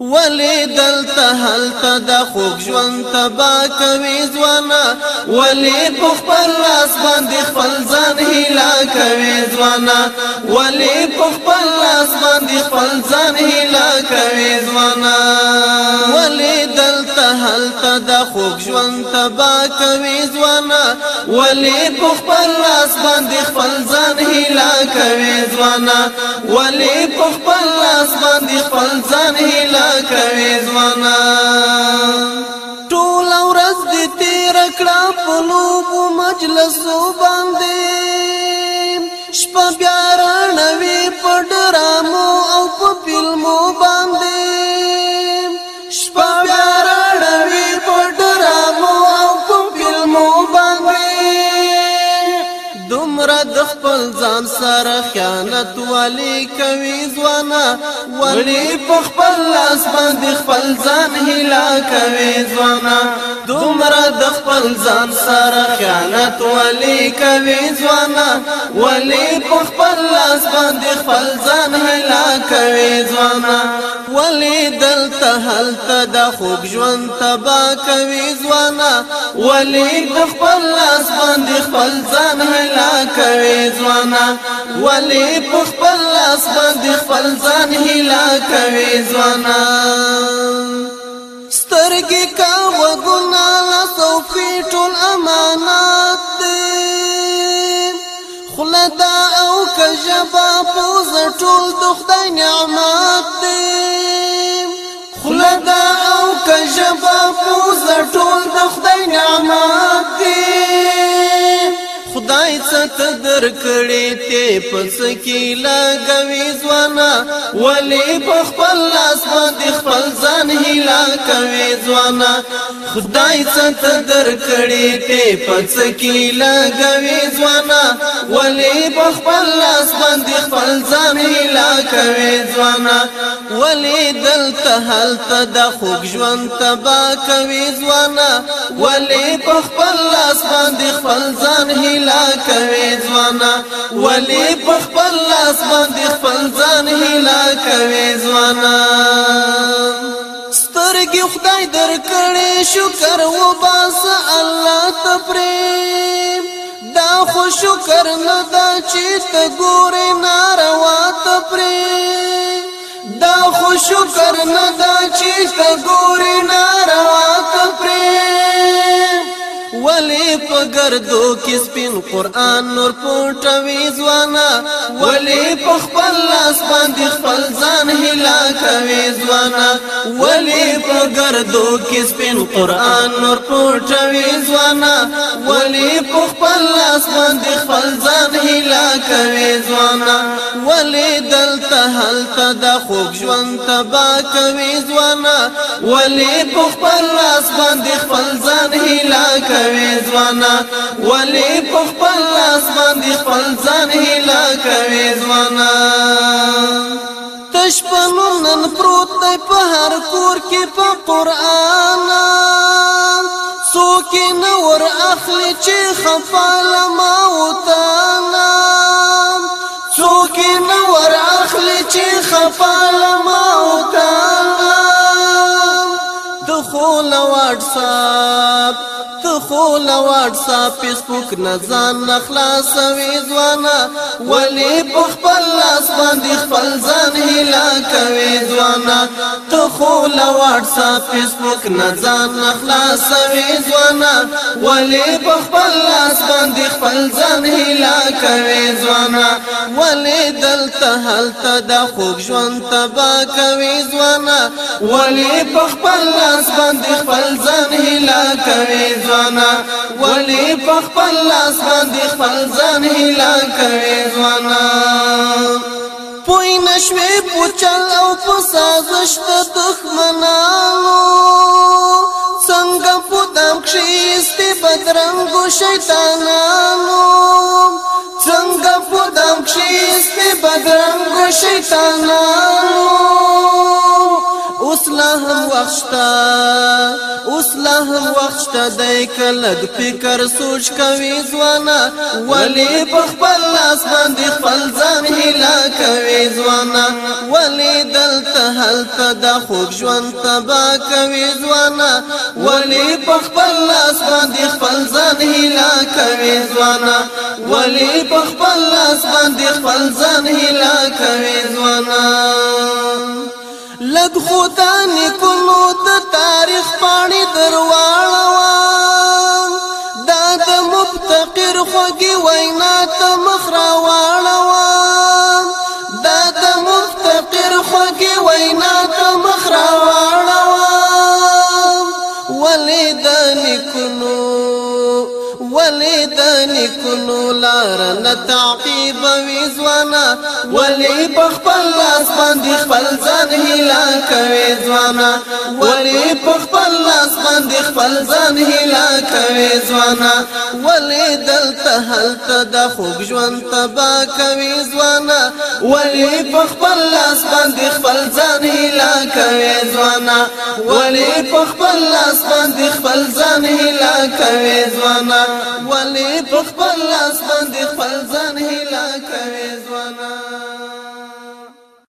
ولی دلته هلته د خوږ ژوند تبا کوي ځوانه ولی په خپل لاس باندې خپل ځان هیلا کوي ځوانه ولی په خپل لاس باندې خپل ځان هیلا کوي ځوانه ولی دلته هلته د خوږ ژوند تبا کوي ځوانه ولی په خپل لاس باندې خپل ځان هلا کوي ځوانا ولی په خپل لاس باندې خپل ځان هلا کوي ځوانا ټول ورځ دې تیر کړه په لوبو مجلسو باندې شپه بیا دومره د خپل ځان سره خیانت ولی کوي ځوانه ولی په خپل لاس باندې خپل ځان هلا کوي ځوانه دومره د خپل ځان سره خیانت ولی کوي ځوانه ولی په خپل لاس باندې خپل ځان هلا کوي ځوانه ولی دلته هلته د خوږ ژوند تبا کوي ځوانا ولی د خپل لاس باندې خپل ځان هلا کوي ځوانا ولی په خپل لاس باندې خپل ځان هلا کوي ځوانا سترګې کا وګ عقل جبا پوز ټول د خدای نعمت دی خلدا او کجبا پوز ټول د خدای نعمت دی خدای څه تدر کړي ته پس کی لګوي ځوانا ولی په خپل لاس باندې خپل ځان هلا کوي ځوانا خدای څه تدر کړي ته پس کی لګوي ځوانا ولی بخپل لاس باندې خپل زمیلا کوي ځوانا ولی دلته هلته د خوږ ژوند تبا کوي ځوانا ولی بخپل لاس باندې خپل ځان هلا کوي ځوانا ولی بخپل لاس باندې خپل ځان هلا کوي ځوانا سترګي خدای درکړې شکر وباس الله تپریم دا خو شکر نه دا چې ته ګورې ناروا ته پرې دا خو شکر نه دا چې ته ګورې ناروا ته پرې ولی په ګردو کې سپین قران نور پټوي ځوانا ولی په خپل لاس باندې خپل ځان هلا کوي ځوانا ولی په ګردو کې سپین قران نور پټوي ځوانا ولی په لاس باندې خپل ځان هلا کوي ځوانا ولې دلته هلته د خوږ ژوند تبا کوي ځوانا ولې په خپل لاس باندې خپل ځان هلا کوي ځوانا ولې په خپل لاس باندې خپل ځان هلا کوي ځوانا تشپلون نن پروت په هر کور کې په قران اخلي چې خپل ما وتانا څوک نه ور اخلي چې خپل ما وتانا دخول واتساپ خو لواټ سا فیسبوک نه ځان خلاصوي ځوانا ولی په خپل لاس باندې خپل ځان هلا کوي ځوانا ته خو لواټ سا فیسبوک نه ځان خلاصوي ځوانا ولی په خپل لاس باندې خپل ځان هلا کوي ځوانا ولی دلته هلته د خوږ ژوند تبا کوي ځوانا ولی په خپل لاس باندې خپل ځان هلا کوي ځوانا ځوانا ولی په خپل لاس باندې خپل ځان هلا کوي ځوانا پوی نشوي پوچل او په سازش د دښمنانو څنګه په دم کې استي بدرنګو شیطانانو څنګه په دم کې استي بدرنګو شیطانانو اوس لا هم وخشتا اوس لا هم وخشتا دای کلد فکر سوچ کوي ځوانا ولی په خپل لاس باندې خپل ځان هلا کوي ځوانا ولی دلته هلته د خوږ ژوند تبا کوي ځوانا ولی په خپل لاس باندې خپل ځان هلا کوي ځوانا ولی په خپل لاس باندې خپل ځان هلا کوي ځوانا لګ خدا نکلو د تاریخ پاڼې درواړه دا د مفتقر خوږي وینا ته مخ راواړه نیکونو لار نه تعقیب وی ځوانا ولی پخپل لاس باندې خپل ځان هلا کوي ځوانا ولی پخپل لاس باندې خپل ځان هلا کوي کوي ځوانا ولې دلته هلته د خوږ ژوند تبا کوي ځوانا ولې په خپل لاس باندې خپل ځان هلا کوي ځوانا ولې په خپل لاس باندې خپل ځان هلا کوي ځوانا ولې په خپل لاس باندې خپل ځان هلا کوي ځوانا